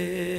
say